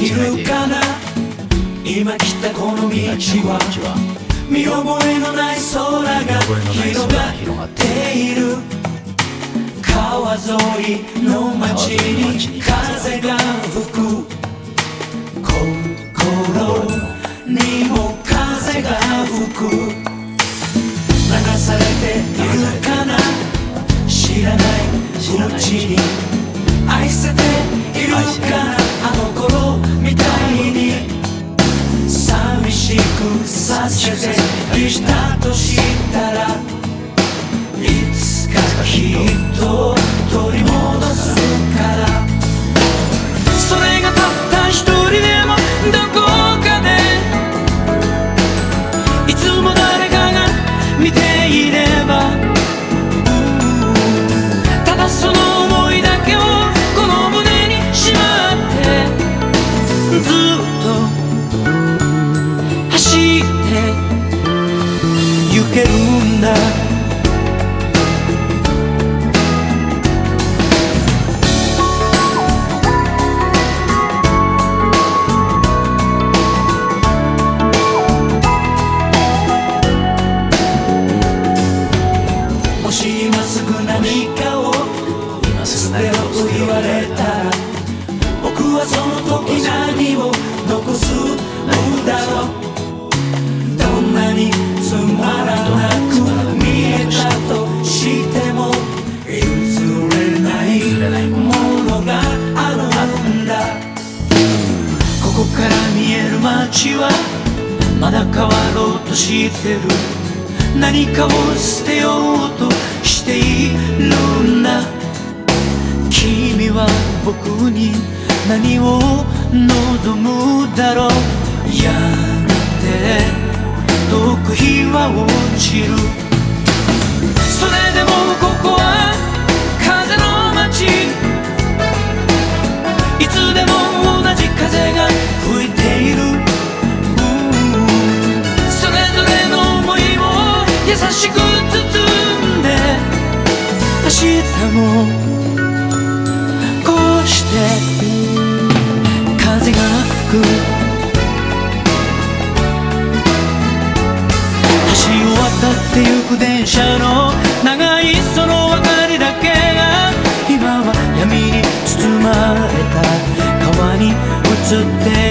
いるかな今来たこの道は見覚えのない空が広がっている川沿いの街に風が吹く心にも風が吹くせていたとしたらいつかきっと取り戻すから。それがたった一人でもどこかでいつも誰かが見ていれけるんだ。もし今すぐ何かを今す捨てろと言わてようと言われたら僕はその時何を残すのだろう。んなにつまらなく見えたとしても譲れないものがあるんだ。ここから見える街はまだ変わろうとしてる。何かを捨てようとしているんだ。君は僕に何を望むだろう。やがて遠く日は落ちる。それでもここは風の街。いつでも同じ風が吹いている。うん。それぞれの想いを優しく包んで明日もこうして風が吹く。ってゆく電車の長いその別れだけが今は闇に包まれた。川に映って